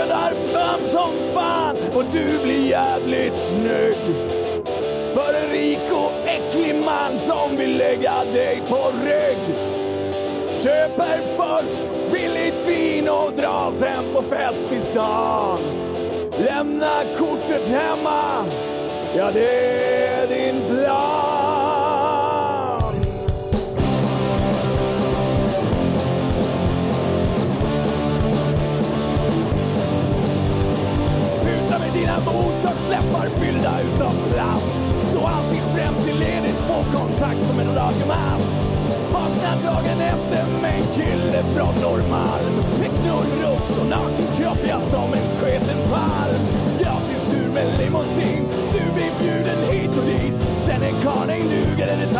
dödar fram som fan och du blir jävligt snygg. För en rik och äcklig man som vill lägga dig på rygg. Köper först billigt vin och drar sen på fest i stan. Lämna kortet hemma, ja det är din plan. Kontakt. Vaknar dagen efter med en kille från Norrmalm. Med knullrufs och naken kropp, ja som en sketen palm. Gratis tur med limousin, du blir bjuden hit och dit. Sen är karln ej duger, är det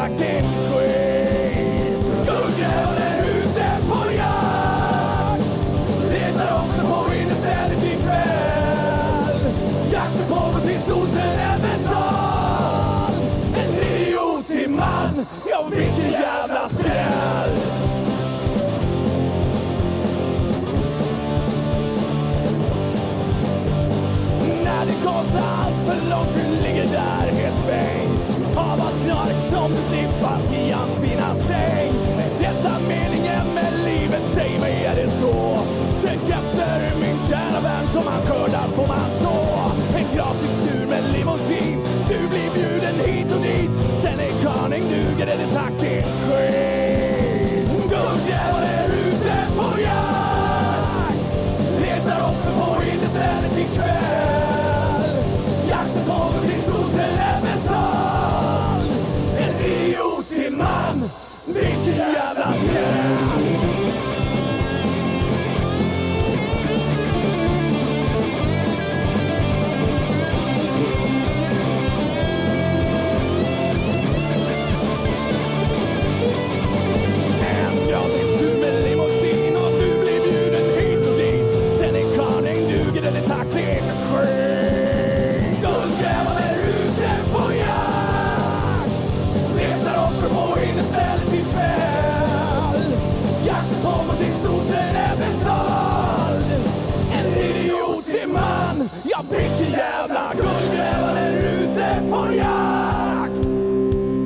ja vilken jävla guldgrävare är ute på jakt.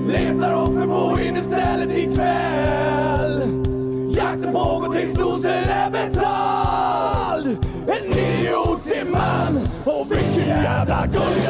Letar offer på innestället ikväll. Jakten pågår tills dosen är betald. En idiotig man och vilken jävla guldgrävare